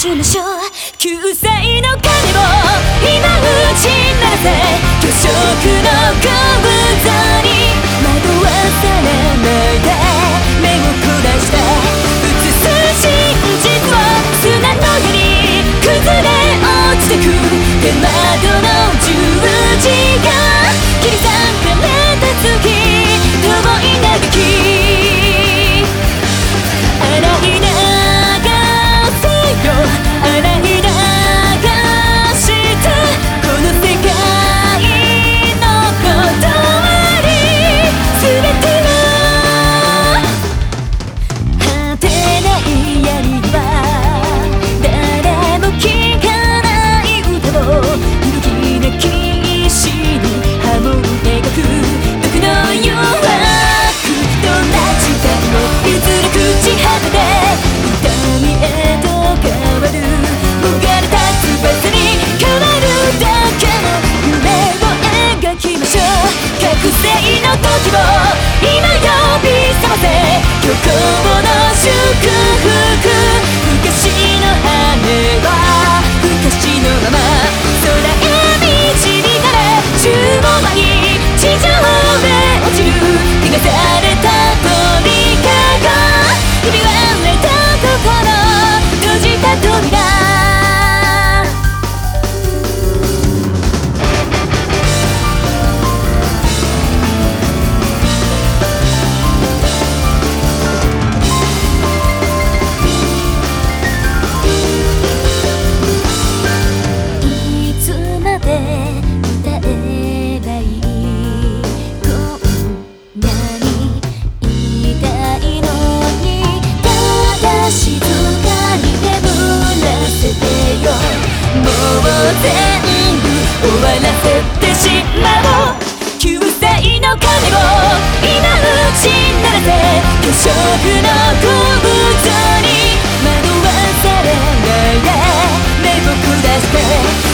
しましょう。救済の金を今打ちなて虚飾のゴムに時を今呼び覚ませ虚構の祝福昔の羽は昔のまま空へ導かれ注文はに地上で落ちる逃がされ食の小太に惑わされないで目を下して